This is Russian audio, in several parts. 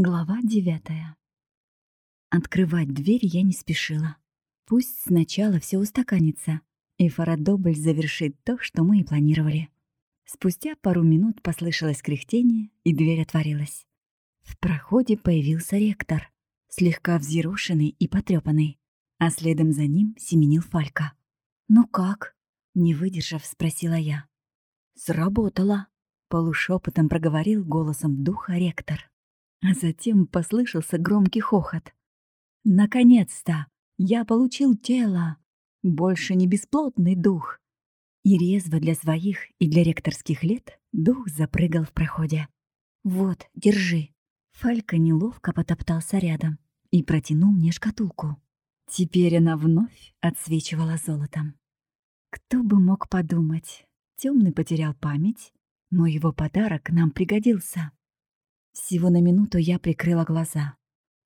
Глава девятая. Открывать дверь я не спешила. Пусть сначала все устаканится, и Фарадобль завершит то, что мы и планировали. Спустя пару минут послышалось кряхтение, и дверь отворилась. В проходе появился ректор, слегка взъерошенный и потрепанный, а следом за ним семенил Фалька. «Ну как?» — не выдержав, спросила я. «Сработало!» — полушепотом проговорил голосом духа ректор. А затем послышался громкий хохот. «Наконец-то! Я получил тело! Больше не бесплотный дух!» И резво для своих и для ректорских лет дух запрыгал в проходе. «Вот, держи!» Фалька неловко потоптался рядом и протянул мне шкатулку. Теперь она вновь отсвечивала золотом. Кто бы мог подумать, темный потерял память, но его подарок нам пригодился. Всего на минуту я прикрыла глаза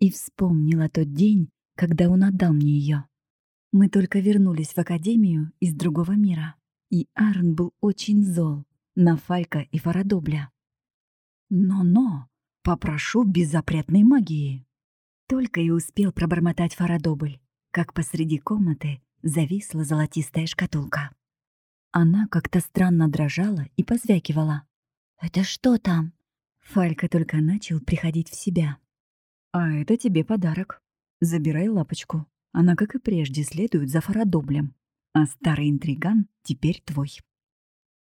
и вспомнила тот день, когда он отдал мне ее. Мы только вернулись в академию из другого мира, и Аарон был очень зол на Фалька и Фарадобля. «Но-но, попрошу без запретной магии!» Только и успел пробормотать Фарадобль, как посреди комнаты зависла золотистая шкатулка. Она как-то странно дрожала и позвякивала. «Это что там?» Фалька только начал приходить в себя. «А это тебе подарок. Забирай лапочку. Она, как и прежде, следует за Фарадоблем. А старый интриган теперь твой».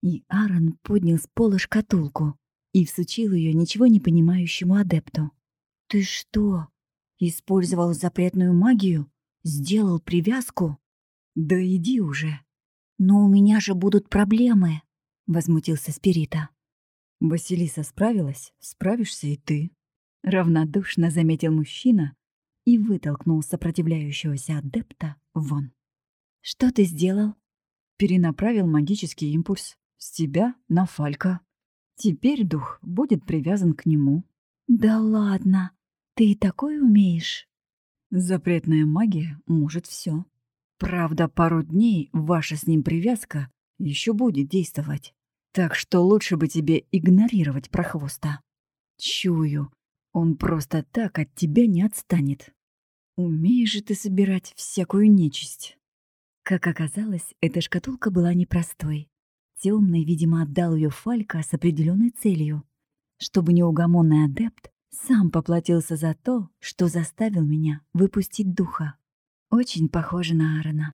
И Аарон поднял с пола шкатулку и всучил ее ничего не понимающему адепту. «Ты что, использовал запретную магию? Сделал привязку?» «Да иди уже!» «Но у меня же будут проблемы!» — возмутился Спирита. Василиса справилась, справишься и ты. Равнодушно заметил мужчина и вытолкнул сопротивляющегося адепта вон. «Что ты сделал?» Перенаправил магический импульс с тебя на Фалька. Теперь дух будет привязан к нему. «Да ладно! Ты и такое умеешь?» Запретная магия может все. Правда, пару дней ваша с ним привязка еще будет действовать. Так что лучше бы тебе игнорировать прохвоста. Чую, он просто так от тебя не отстанет. Умеешь же ты собирать всякую нечисть. Как оказалось, эта шкатулка была непростой. Темный, видимо, отдал ее Фалька с определенной целью, чтобы неугомонный адепт сам поплатился за то, что заставил меня выпустить духа. Очень похоже на Аарона.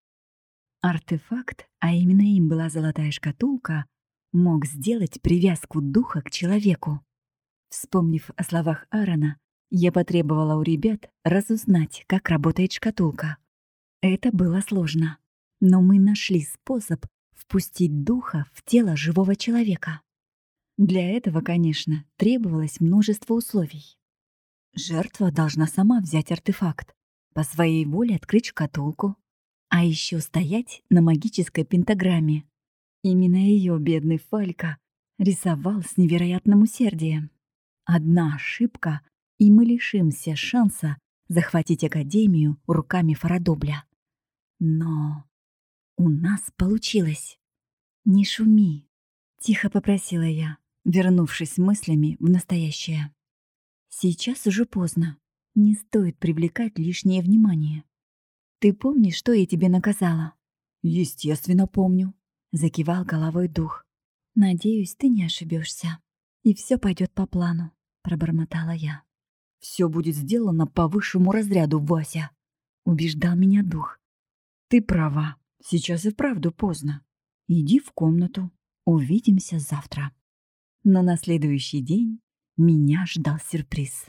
Артефакт, а именно им была золотая шкатулка, мог сделать привязку духа к человеку. Вспомнив о словах Аарона, я потребовала у ребят разузнать, как работает шкатулка. Это было сложно, но мы нашли способ впустить духа в тело живого человека. Для этого, конечно, требовалось множество условий. Жертва должна сама взять артефакт, по своей воле открыть шкатулку, а еще стоять на магической пентаграмме, Именно ее бедный Фалька рисовал с невероятным усердием. Одна ошибка, и мы лишимся шанса захватить Академию руками Фарадобля. Но у нас получилось. «Не шуми», — тихо попросила я, вернувшись мыслями в настоящее. «Сейчас уже поздно. Не стоит привлекать лишнее внимание. Ты помнишь, что я тебе наказала?» «Естественно, помню», Закивал головой дух. «Надеюсь, ты не ошибешься, и все пойдет по плану», — пробормотала я. Все будет сделано по высшему разряду, Вася», — убеждал меня дух. «Ты права. Сейчас и вправду поздно. Иди в комнату. Увидимся завтра». Но на следующий день меня ждал сюрприз.